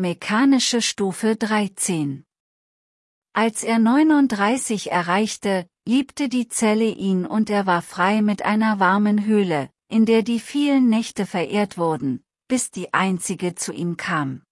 mechanische Stufe 13. Als er 39 erreichte, liebte die Zelle ihn und er war frei mit einer warmen Höhle, in der die vielen Nächte verehrt wurden, bis die einzige zu ihm kam.